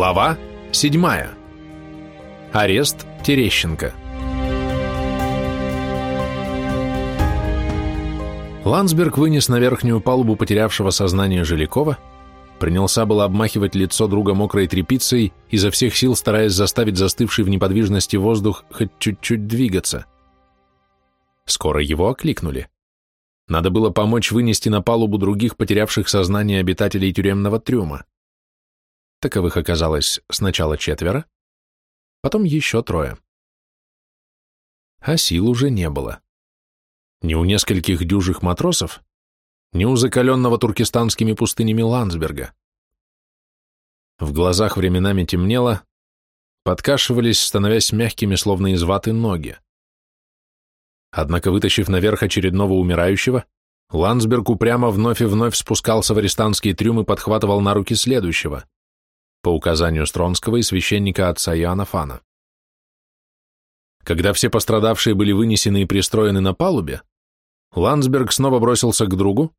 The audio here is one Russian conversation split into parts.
Глава 7. Арест Терещенко. Ландсберг вынес на верхнюю палубу потерявшего сознание Жилякова, принялся было обмахивать лицо друга мокрой тряпицей, изо всех сил стараясь заставить застывший в неподвижности воздух хоть чуть-чуть двигаться. Скоро его окликнули. Надо было помочь вынести на палубу других потерявших сознание обитателей тюремного трюма. Таковых оказалось сначала четверо, потом еще трое. А сил уже не было. Ни у нескольких дюжих матросов, ни у закаленного туркестанскими пустынями Ландсберга. В глазах временами темнело, подкашивались, становясь мягкими, словно из ваты, ноги. Однако, вытащив наверх очередного умирающего, Ландсберг упрямо вновь и вновь спускался в арестантский трюм и подхватывал на руки следующего, по указанию Стронского и священника отца Иоанна Фана. Когда все пострадавшие были вынесены и пристроены на палубе, Ландсберг снова бросился к другу,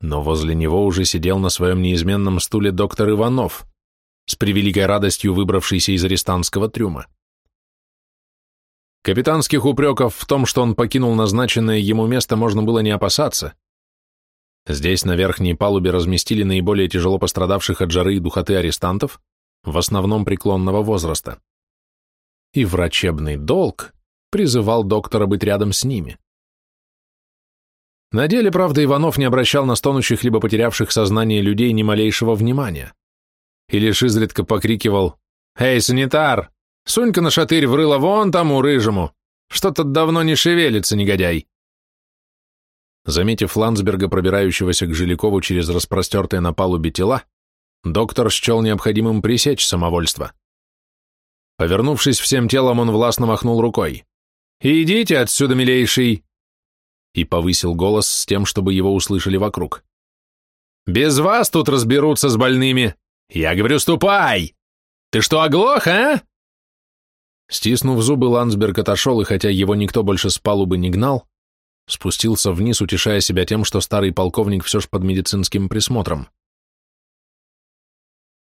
но возле него уже сидел на своем неизменном стуле доктор Иванов, с превеликой радостью выбравшийся из арестантского трюма. Капитанских упреков в том, что он покинул назначенное ему место, можно было не опасаться. Здесь на верхней палубе разместили наиболее тяжело пострадавших от жары и духоты арестантов, в основном преклонного возраста. И врачебный долг призывал доктора быть рядом с ними. На деле, правда, Иванов не обращал на стонущих либо потерявших сознание людей ни малейшего внимания. И лишь изредка покрикивал «Эй, санитар, Сунь-ка на шатырь врыла вон тому рыжему. Что-то давно не шевелится, негодяй. Заметив Ландсберга, пробирающегося к Жилякову через распростертые на палубе тела, доктор счел необходимым пресечь самовольство. Повернувшись всем телом, он властно махнул рукой. «Идите отсюда, милейший!» и повысил голос с тем, чтобы его услышали вокруг. «Без вас тут разберутся с больными! Я говорю, ступай! Ты что, оглох, а?» Стиснув зубы, Ландсберг отошел, и хотя его никто больше с палубы не гнал, спустился вниз, утешая себя тем, что старый полковник все ж под медицинским присмотром.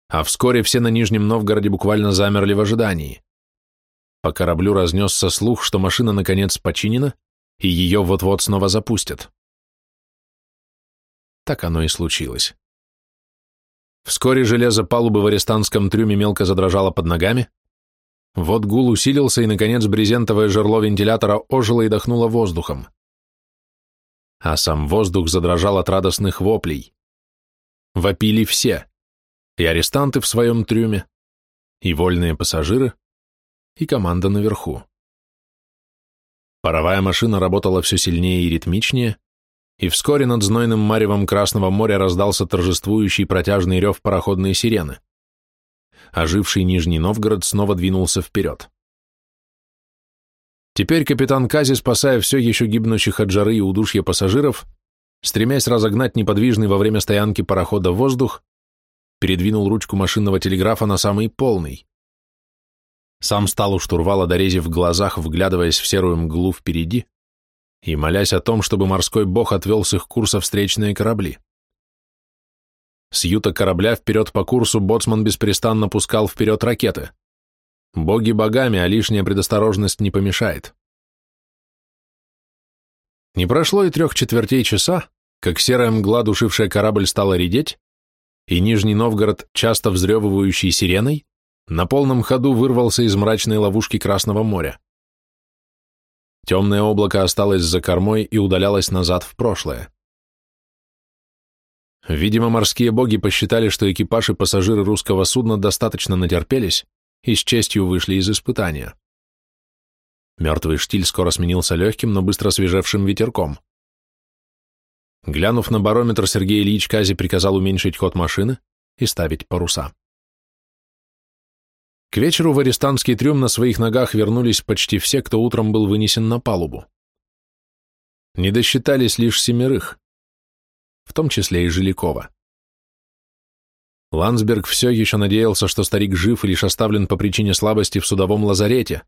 А вскоре все на Нижнем Новгороде буквально замерли в ожидании. По кораблю разнесся слух, что машина наконец починена, и ее вот-вот снова запустят. Так оно и случилось. Вскоре железо палубы в арестантском трюме мелко задрожало под ногами, вот гул усилился, и, наконец, брезентовое жерло вентилятора ожило и дохнуло воздухом. А сам воздух задрожал от радостных воплей. Вопили все. И арестанты в своем трюме, и вольные пассажиры, и команда наверху. Паровая машина работала все сильнее и ритмичнее, и вскоре над знойным маревом Красного моря раздался торжествующий протяжный рев пароходной сирены оживший Нижний Новгород снова двинулся вперед. Теперь капитан Кази, спасая все еще гибнущих от жары и удушья пассажиров, стремясь разогнать неподвижный во время стоянки парохода воздух, передвинул ручку машинного телеграфа на самый полный. Сам стал у штурвала, дорезив в глазах, вглядываясь в серую мглу впереди и молясь о том, чтобы морской бог отвел с их курса встречные корабли. С юта корабля вперед по курсу боцман беспрестанно пускал вперед ракеты. Боги богами, а лишняя предосторожность не помешает. Не прошло и трех четвертей часа, как серая мгла, душившая корабль, стала редеть, и Нижний Новгород, часто взрёвывающий сиреной, на полном ходу вырвался из мрачной ловушки Красного моря. Темное облако осталось за кормой и удалялось назад в прошлое. Видимо, морские боги посчитали, что экипаж и пассажиры русского судна достаточно натерпелись и с честью вышли из испытания. Мертвый штиль скоро сменился легким, но быстро свежевшим ветерком. Глянув на барометр, Сергей Ильич Кази приказал уменьшить ход машины и ставить паруса. К вечеру в арестантский трюм на своих ногах вернулись почти все, кто утром был вынесен на палубу. Не досчитались лишь семерых, в том числе и Жилякова. Ландсберг все еще надеялся, что старик жив и лишь оставлен по причине слабости в судовом лазарете.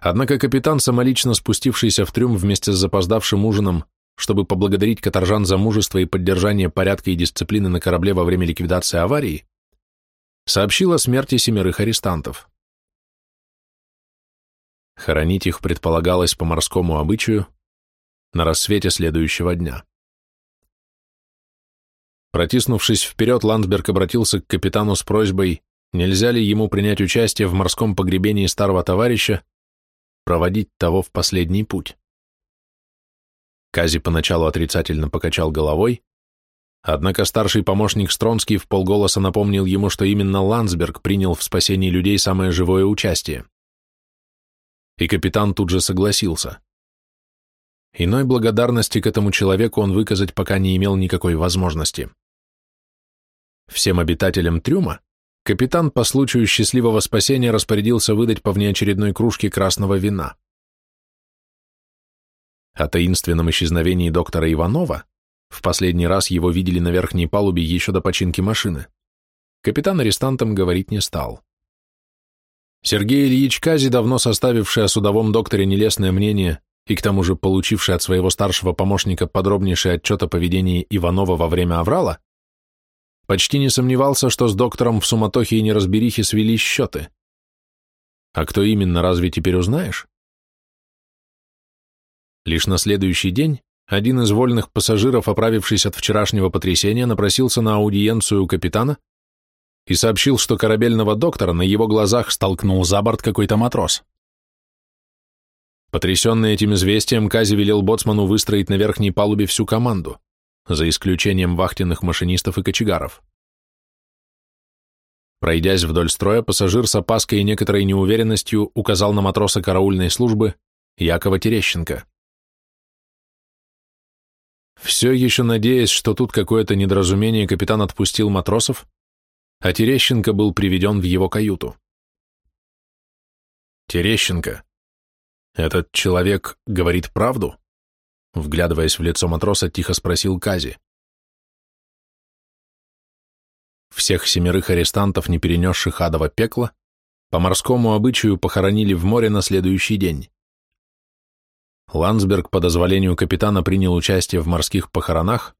Однако капитан, самолично спустившийся в трюм вместе с запоздавшим ужином, чтобы поблагодарить каторжан за мужество и поддержание порядка и дисциплины на корабле во время ликвидации аварии, сообщил о смерти семерых арестантов. Хоронить их предполагалось по морскому обычаю на рассвете следующего дня. Протиснувшись вперед, Ландсберг обратился к капитану с просьбой, нельзя ли ему принять участие в морском погребении старого товарища, проводить того в последний путь. Кази поначалу отрицательно покачал головой, однако старший помощник Стронский в полголоса напомнил ему, что именно Ландсберг принял в спасении людей самое живое участие. И капитан тут же согласился. Иной благодарности к этому человеку он выказать пока не имел никакой возможности. Всем обитателям трюма капитан по случаю счастливого спасения распорядился выдать по внеочередной кружке красного вина. О таинственном исчезновении доктора Иванова в последний раз его видели на верхней палубе еще до починки машины. Капитан арестантам говорить не стал. Сергей Ильич Кази, давно составивший о судовом докторе нелестное мнение и к тому же получивший от своего старшего помощника подробнейший отчет о поведении Иванова во время аврала, почти не сомневался, что с доктором в суматохе и неразберихе свели счеты. А кто именно, разве теперь узнаешь? Лишь на следующий день один из вольных пассажиров, оправившись от вчерашнего потрясения, напросился на аудиенцию у капитана и сообщил, что корабельного доктора на его глазах столкнул за борт какой-то матрос. Потрясенный этим известием, Кази велел боцману выстроить на верхней палубе всю команду, за исключением вахтенных машинистов и кочегаров. Пройдясь вдоль строя, пассажир с опаской и некоторой неуверенностью указал на матроса караульной службы Якова Терещенко. Все еще надеясь, что тут какое-то недоразумение, капитан отпустил матросов, а Терещенко был приведен в его каюту. Терещенко. Этот человек говорит правду? Вглядываясь в лицо матроса, тихо спросил Кази. Всех семерых арестантов, не перенесших адово пекла, по морскому обычаю похоронили в море на следующий день. Ландсберг по дозволению капитана принял участие в морских похоронах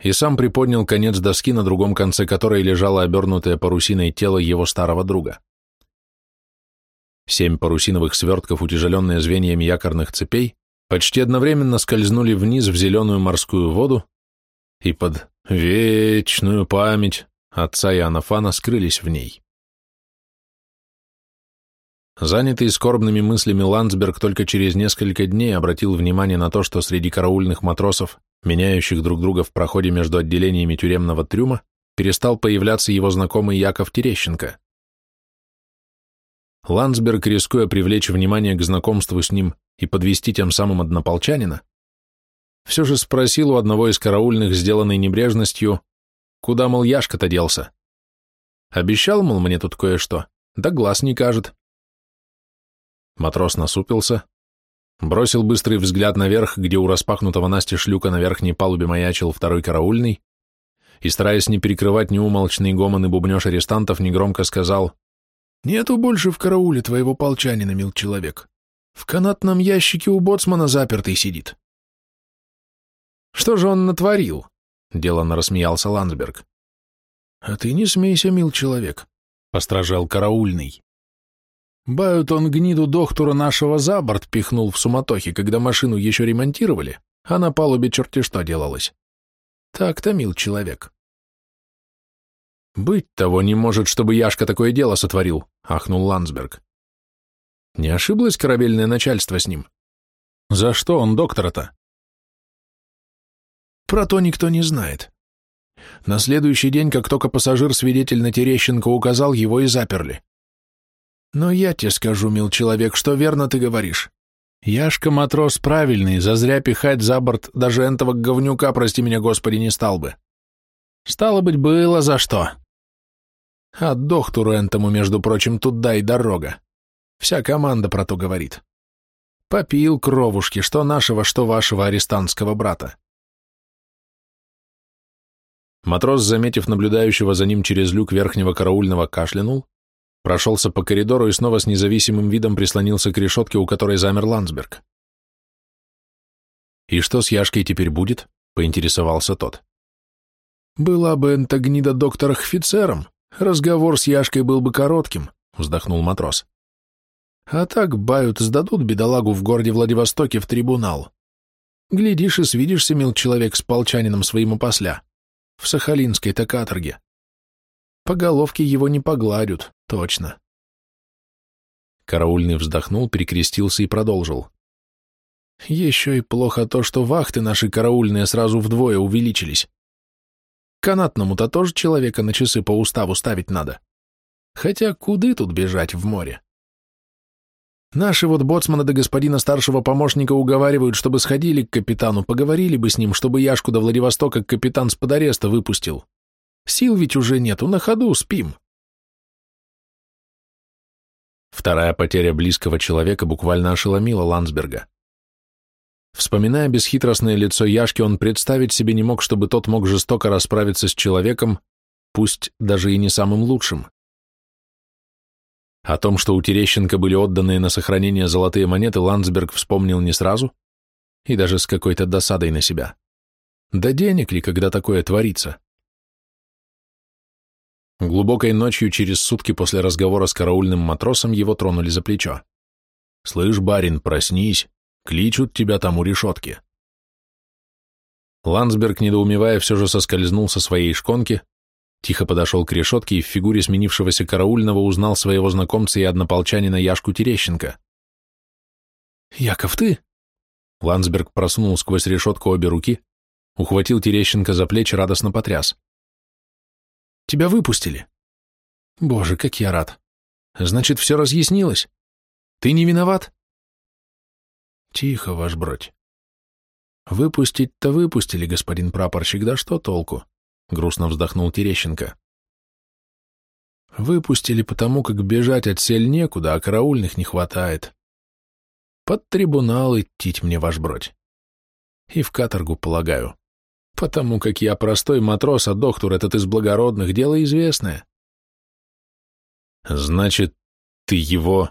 и сам приподнял конец доски, на другом конце которой лежало обернутое парусиной тело его старого друга. Семь парусиновых свертков, утяжеленные звеньями якорных цепей, почти одновременно скользнули вниз в зеленую морскую воду и под вечную память отца Иоаннафана скрылись в ней. Занятый скорбными мыслями Ландсберг только через несколько дней обратил внимание на то, что среди караульных матросов, меняющих друг друга в проходе между отделениями тюремного трюма, перестал появляться его знакомый Яков Терещенко. Ландсберг, рискуя привлечь внимание к знакомству с ним и подвести тем самым однополчанина, все же спросил у одного из караульных, сделанной небрежностью, куда, мол, Яшка-то делся. Обещал, мол, мне тут кое-что, да глаз не кажет. Матрос насупился, бросил быстрый взгляд наверх, где у распахнутого Насти шлюка на верхней палубе маячил второй караульный, и, стараясь не перекрывать неумолчный гомон и бубнеж арестантов, негромко сказал «Нету больше в карауле твоего полчанина, мил человек. В канатном ящике у боцмана запертый сидит». «Что же он натворил?» — деланно рассмеялся Ландсберг. «А ты не смейся, мил человек», — постражал караульный. Бают он гниду доктора нашего за борт пихнул в суматохе, когда машину еще ремонтировали, а на палубе черти что делалось. Так-то, мил человек. «Быть того не может, чтобы Яшка такое дело сотворил», — ахнул Ландсберг. Не ошиблось корабельное начальство с ним? За что он доктора-то? Про то никто не знает. На следующий день, как только пассажир-свидетель на Терещенко указал, его и заперли. Но я тебе скажу, мил человек, что верно ты говоришь. Яшка матрос правильный, зазря пихать за борт даже энтого говнюка, прости меня, Господи, не стал бы. Стало быть, было за что. А доктору энтому, между прочим, туда и дорога. Вся команда про то говорит. Попил кровушки, что нашего, что вашего арестантского брата. Матрос, заметив наблюдающего за ним через люк верхнего караульного, кашлянул, прошелся по коридору и снова с независимым видом прислонился к решетке, у которой замер Ландсберг. «И что с Яшкой теперь будет?» — поинтересовался тот. «Была бы энта гнида доктор офицером, Разговор с Яшкой был бы коротким, вздохнул матрос. А так бают сдадут бедолагу в городе Владивостоке в трибунал. Глядишь и свидишься, мил человек, с полчанином своим опосля. В Сахалинской-то каторге. По головке его не погладят, точно. Караульный вздохнул, перекрестился и продолжил. Еще и плохо то, что вахты наши караульные сразу вдвое увеличились. Канатному-то тоже человека на часы по уставу ставить надо. Хотя куды тут бежать в море? Наши вот боцмана до господина старшего помощника уговаривают, чтобы сходили к капитану, поговорили бы с ним, чтобы Яшку до Владивостока капитан с под ареста выпустил. Сил ведь уже нету, на ходу спим. Вторая потеря близкого человека буквально ошеломила Ландсберга. Вспоминая бесхитростное лицо Яшки, он представить себе не мог, чтобы тот мог жестоко расправиться с человеком, пусть даже и не самым лучшим. О том, что у Терещенко были отданные на сохранение золотые монеты, Ландсберг вспомнил не сразу и даже с какой-то досадой на себя. Да денег ли, когда такое творится? Глубокой ночью, через сутки после разговора с караульным матросом, его тронули за плечо. «Слышь, барин, проснись, кличут тебя там у решетки». Ландсберг, недоумевая, все же соскользнул со своей шконки, Тихо подошел к решетке и в фигуре сменившегося караульного узнал своего знакомца и однополчанина Яшку Терещенко. «Яков, ты?» Ландсберг просунул сквозь решетку обе руки, ухватил Терещенко за плечи, радостно потряс. «Тебя выпустили?» «Боже, как я рад! Значит, все разъяснилось? Ты не виноват?» «Тихо, ваш бродь. Выпустить-то выпустили, господин прапорщик, да что толку? грустно вздохнул Терещенко. Выпустили потому, как бежать от сель некуда, а караульных не хватает. Под трибунал идти мне, ваш бродь. И в каторгу, полагаю. Потому как я простой матрос, а доктор этот из благородных, дело известное. Значит, ты его...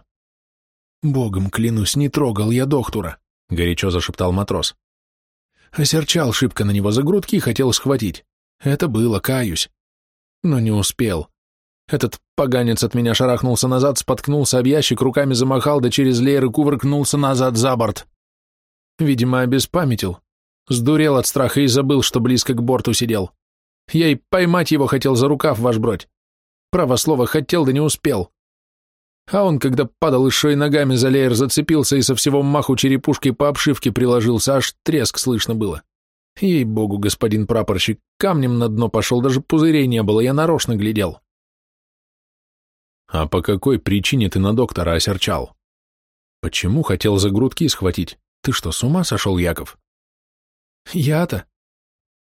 Богом клянусь, не трогал я доктора, горячо зашептал матрос. Осерчал шибко на него за грудки и хотел схватить. Это было, каюсь. Но не успел. Этот поганец от меня шарахнулся назад, споткнулся об ящик, руками замахал, да через леер кувыркнулся назад за борт. Видимо, обеспамятил. Сдурел от страха и забыл, что близко к борту сидел. Я и поймать его хотел за рукав, ваш бродь. Право слово, хотел, да не успел. А он, когда падал и ногами за леер, зацепился и со всего маху черепушкой по обшивке приложился, аж треск слышно было. Ей-богу, господин прапорщик, камнем на дно пошел, даже пузырей не было, я нарочно глядел. А по какой причине ты на доктора осерчал? Почему хотел за грудки схватить? Ты что, с ума сошел, Яков? Я-то?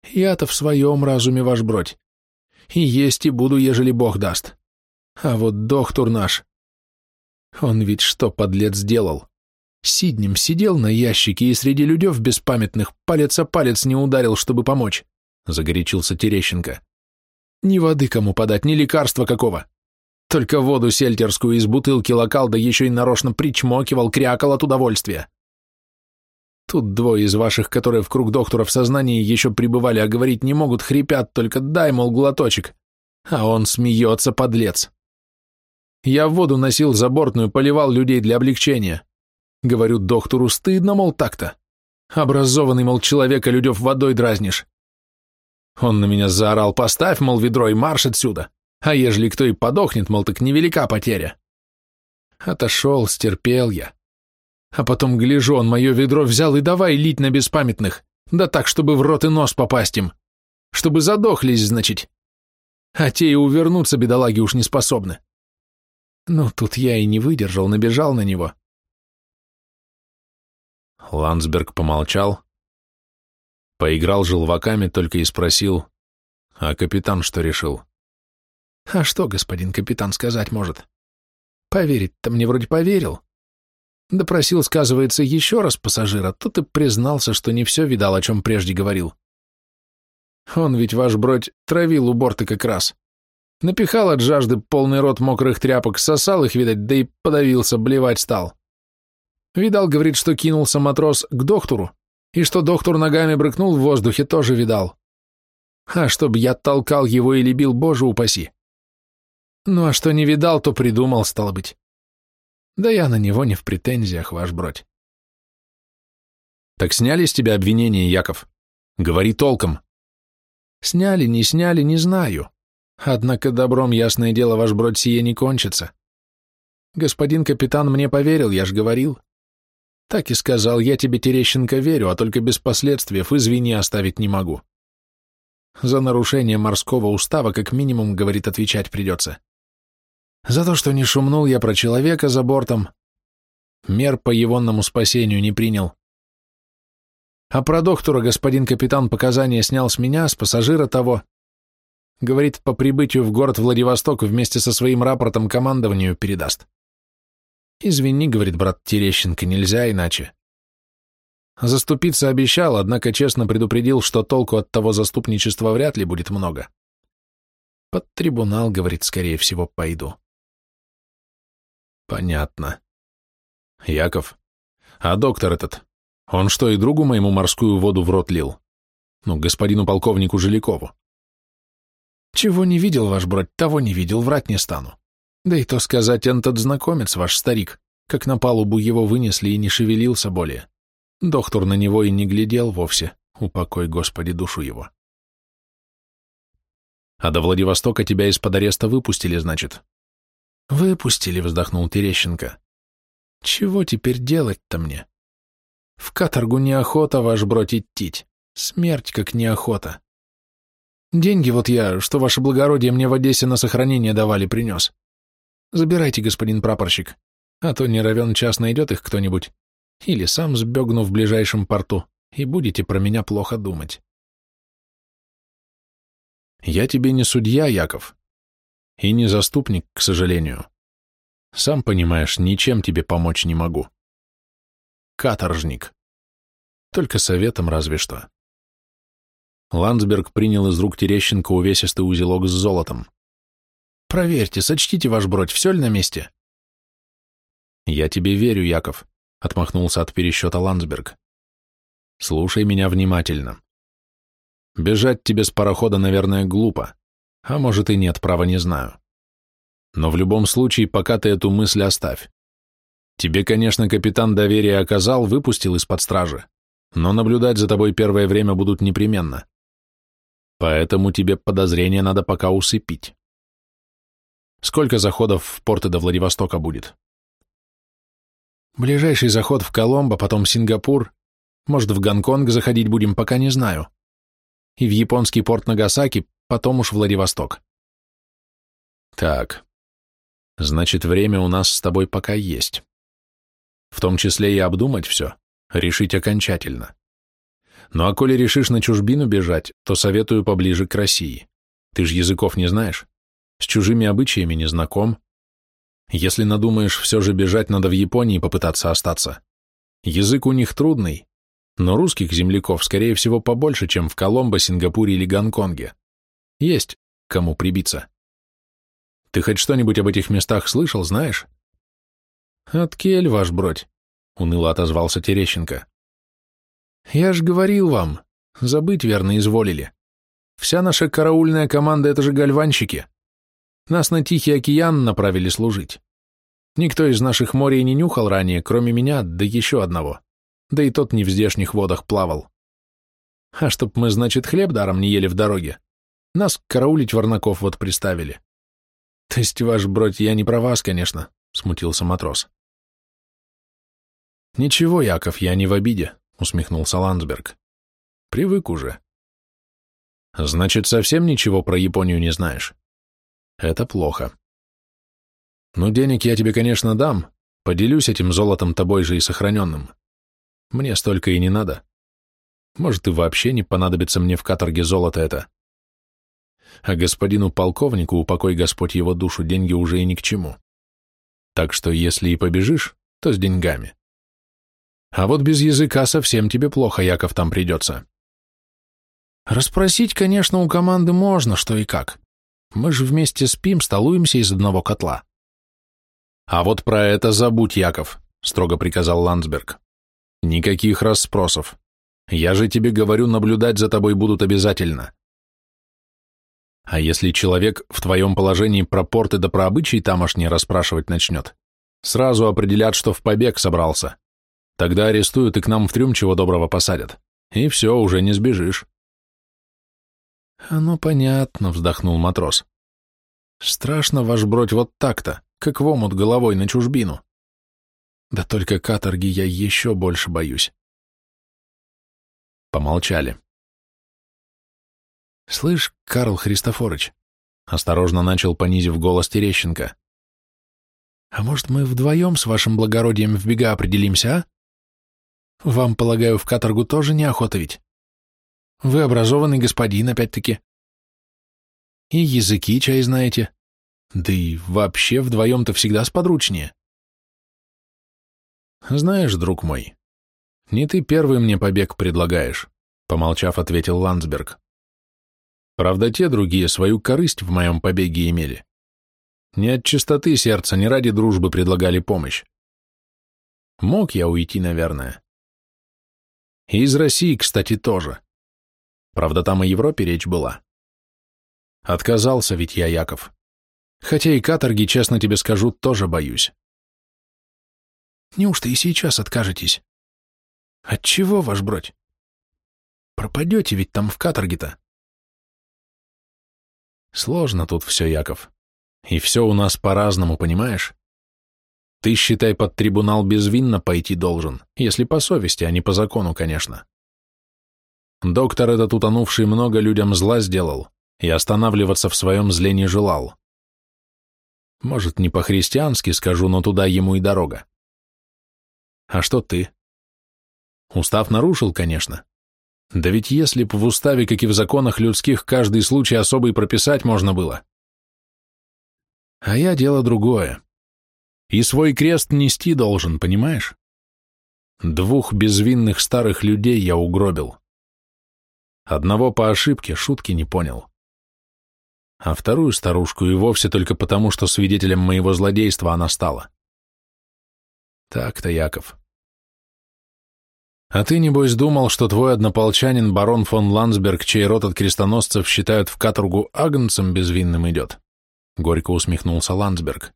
Я-то в своем разуме, ваш бродь. И есть и буду, ежели Бог даст. А вот доктор наш... Он ведь что, подлец, сделал? Сиднем сидел на ящике и среди людей беспамятных палец о палец не ударил, чтобы помочь, — загорячился Терещенко. Ни воды кому подать, ни лекарства какого. Только воду сельтерскую из бутылки локал, да еще и нарочно причмокивал, крякал от удовольствия. Тут двое из ваших, которые в круг доктора в сознании еще пребывали, а говорить не могут, хрипят, только дай, мол, глоточек. А он смеется, подлец. Я воду носил забортную, поливал людей для облегчения. Говорю доктору, стыдно, мол, так-то. Образованный, мол, человека людев водой дразнишь. Он на меня заорал, поставь, мол, ведро и марш отсюда. А ежели кто и подохнет, мол, так невелика потеря. Отошел, стерпел я. А потом, гляжу, он мое ведро взял и давай лить на беспамятных, да так, чтобы в рот и нос попасть им. Чтобы задохлись, значит. А те и увернуться, бедолаги, уж не способны. Ну, тут я и не выдержал, набежал на него. Ландсберг помолчал, поиграл желваками, только и спросил, а капитан что решил? А что, господин капитан, сказать может? Поверить-то мне вроде поверил. Допросил, сказывается, еще раз пассажира, тот и признался, что не все видал, о чем прежде говорил. Он ведь, ваш бродь, травил у борта как раз. Напихал от жажды полный рот мокрых тряпок, сосал их, видать, да и подавился, блевать стал. Видал, говорит, что кинулся матрос к доктору, и что доктор ногами брыкнул в воздухе, тоже видал. А чтоб я толкал его или бил, боже упаси. Ну а что не видал, то придумал, стало быть. Да я на него не в претензиях, ваш бродь. Так сняли с тебя обвинения, Яков? Говори толком. Сняли, не сняли, не знаю. Однако добром, ясное дело, ваш бродь сие не кончится. Господин капитан мне поверил, я ж говорил. Так и сказал, я тебе, Терещенко, верю, а только без последствий, извини, оставить не могу. За нарушение морского устава, как минимум, говорит, отвечать придется. За то, что не шумнул я про человека за бортом, мер по егонному спасению не принял. А про доктора господин капитан показания снял с меня, с пассажира того. Говорит, по прибытию в город Владивосток вместе со своим рапортом командованию передаст. «Извини, — говорит брат Терещенко, — нельзя иначе». Заступиться обещал, однако честно предупредил, что толку от того заступничества вряд ли будет много. Под трибунал, говорит, скорее всего, пойду. Понятно. Яков, а доктор этот, он что, и другу моему морскую воду в рот лил? Ну, господину полковнику Жилякову. Чего не видел, ваш брат, того не видел, врать не стану. Да и то сказать, этот знакомец, ваш старик, как на палубу его вынесли и не шевелился более. Доктор на него и не глядел вовсе, упокой, Господи, душу его. А до Владивостока тебя из-под ареста выпустили, значит? Выпустили, вздохнул Терещенко. Чего теперь делать-то мне? В каторгу неохота, ваш брат, идти. Смерть как неохота. Деньги вот я, что ваше благородие мне в Одессе на сохранение давали, принес. Забирайте, господин прапорщик, а то не равен час найдет их кто-нибудь, или сам сбегну в ближайшем порту, и будете про меня плохо думать. Я тебе не судья, Яков, и не заступник, к сожалению. Сам понимаешь, ничем тебе помочь не могу. Каторжник. Только советом разве что. Ландсберг принял из рук Терещенко увесистый узелок с золотом. Проверьте, сочтите ваш бродь, все ли на месте? Я тебе верю, Яков, отмахнулся от пересчета Ландсберг. Слушай меня внимательно. Бежать тебе с парохода, наверное, глупо, а может и нет, права не знаю. Но в любом случае, пока ты эту мысль оставь. Тебе, конечно, капитан доверия оказал, выпустил из-под стражи, но наблюдать за тобой первое время будут непременно. Поэтому тебе подозрения надо пока усыпить. Сколько заходов в порты до Владивостока будет? Ближайший заход в Коломбо, потом Сингапур. Может, в Гонконг заходить будем, пока не знаю. И в японский порт Нагасаки, потом уж Владивосток. Так, значит, время у нас с тобой пока есть. В том числе и обдумать все, решить окончательно. Ну а коли решишь на чужбину бежать, то советую поближе к России. Ты же языков не знаешь с чужими обычаями не знаком. Если надумаешь все же бежать, надо в Японии попытаться остаться. Язык у них трудный, но русских земляков, скорее всего, побольше, чем в Коломбо, Сингапуре или Гонконге. Есть кому прибиться. Ты хоть что-нибудь об этих местах слышал, знаешь? От кель, ваш бродь, — уныло отозвался Терещенко. Я ж говорил вам, забыть верно изволили. Вся наша караульная команда — это же гальванщики. Нас на Тихий океан направили служить. Никто из наших морей не нюхал ранее, кроме меня, да еще одного. Да и тот не в здешних водах плавал. А чтоб мы, значит, хлеб даром не ели в дороге, нас караулить варнаков вот приставили. То есть, ваш бродь, я не про вас, конечно, смутился матрос. Ничего, Яков, я не в обиде, усмехнулся Ландсберг. Привык уже. Значит, совсем ничего про Японию не знаешь? Это плохо. Ну, денег я тебе, конечно, дам, поделюсь этим золотом тобой же и сохраненным. Мне столько и не надо. Может, и вообще не понадобится мне в каторге золото это. А господину полковнику, упокой Господь его душу, деньги уже и ни к чему. Так что, если и побежишь, то с деньгами. А вот без языка совсем тебе плохо, Яков, там придется. Расспросить, конечно, у команды можно, что и как. Мы же вместе спим, столуемся из одного котла. А вот про это забудь, Яков, строго приказал Ландсберг. Никаких расспросов. Я же тебе говорю, наблюдать за тобой будут обязательно. А если человек в твоем положении про порты да про обычаи тамошние расспрашивать начнет, сразу определят, что в побег собрался. Тогда арестуют и к нам в трюм чего доброго посадят. И все, уже не сбежишь. «Ну, понятно», — вздохнул матрос. «Страшно, ваш бродь, вот так-то, как в омут головой на чужбину. Да только каторги я еще больше боюсь». Помолчали. «Слышь, Карл Христофорович», — осторожно начал, понизив голос Терещенко, «а может, мы вдвоем с вашим благородием в бега определимся, а? Вам, полагаю, в каторгу тоже неохота ведь? Вы образованный господин, опять-таки. И языки чай знаете. Да и вообще вдвоем-то всегда сподручнее. Знаешь, друг мой, не ты первый мне побег предлагаешь, помолчав, ответил Ландсберг. Правда, те другие свою корысть в моем побеге имели. Не от чистоты сердца, не ради дружбы предлагали помощь. Мог я уйти, наверное. И из России, кстати, тоже. Правда, там о Европе речь была. Отказался ведь я, Яков. Хотя и каторги, честно тебе скажу, тоже боюсь. Неужто и сейчас откажетесь? Отчего, ваш бродь? Пропадете ведь там в каторге-то. Сложно тут все, Яков. И все у нас по-разному, понимаешь? Ты, считай, под трибунал безвинно пойти должен, если по совести, а не по закону, конечно. Доктор этот утонувший много людям зла сделал и останавливаться в своем зле не желал. Может, не по-христиански скажу, но туда ему и дорога. А что ты? Устав нарушил, конечно. Да ведь если б в уставе, как и в законах людских, каждый случай особый прописать можно было. А я дело другое. И свой крест нести должен, понимаешь? Двух безвинных старых людей я угробил. Одного по ошибке, шутки не понял. А вторую старушку и вовсе только потому, что свидетелем моего злодейства она стала. Так-то, Яков. А ты, небось, думал, что твой однополчанин барон фон Ландсберг, чей род от крестоносцев считают в каторгу агнцем безвинным идет? Горько усмехнулся Ландсберг.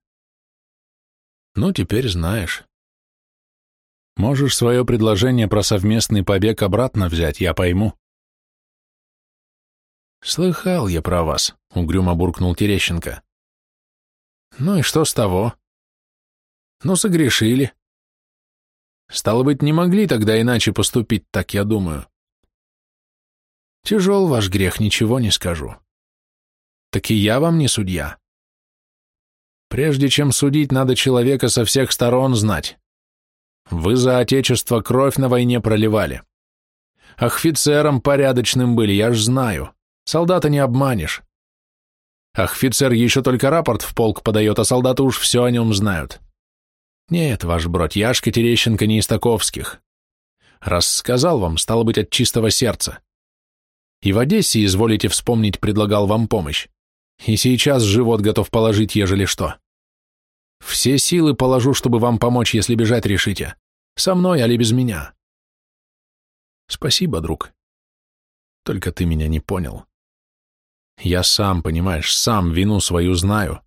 Ну, теперь знаешь. Можешь свое предложение про совместный побег обратно взять, я пойму. Слыхал я про вас, угрюмо буркнул Терещенко. Ну и что с того? Ну, согрешили. Стало быть, не могли тогда иначе поступить, так я думаю. Тяжел ваш грех, ничего не скажу. Так и я вам не судья. Прежде чем судить, надо человека со всех сторон знать. Вы за отечество кровь на войне проливали. Офицером порядочным были, я ж знаю. Солдата не обманешь. Офицер еще только рапорт в полк подает, а солдаты уж все о нем знают. Нет, ваш брат, Яшка Терещенко не из таковских. Рассказал вам, стало быть, от чистого сердца. И в Одессе, изволите вспомнить, предлагал вам помощь. И сейчас живот готов положить, ежели что. Все силы положу, чтобы вам помочь, если бежать решите. Со мной, али без меня. Спасибо, друг. Только ты меня не понял. Я сам, понимаешь, сам вину свою знаю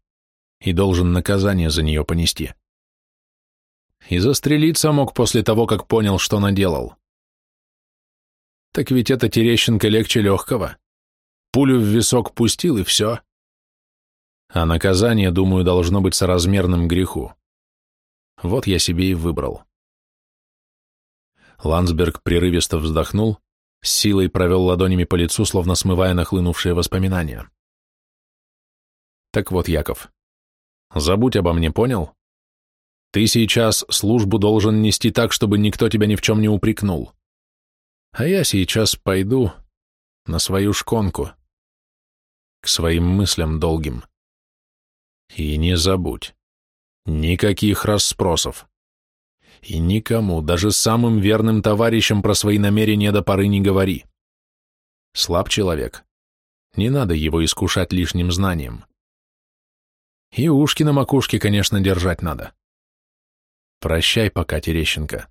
и должен наказание за нее понести. И застрелиться мог после того, как понял, что наделал. Так ведь это Терещенко легче легкого. Пулю в висок пустил, и все а наказание, думаю, должно быть соразмерным греху. Вот я себе и выбрал. Ландсберг прерывисто вздохнул, с силой провел ладонями по лицу, словно смывая нахлынувшие воспоминания. Так вот, Яков, забудь обо мне, понял? Ты сейчас службу должен нести так, чтобы никто тебя ни в чем не упрекнул. А я сейчас пойду на свою шконку, к своим мыслям долгим. И не забудь, никаких расспросов. И никому, даже самым верным товарищам про свои намерения до поры не говори. Слаб человек. Не надо его искушать лишним знанием. И ушки на макушке, конечно, держать надо. Прощай пока, Терещенко.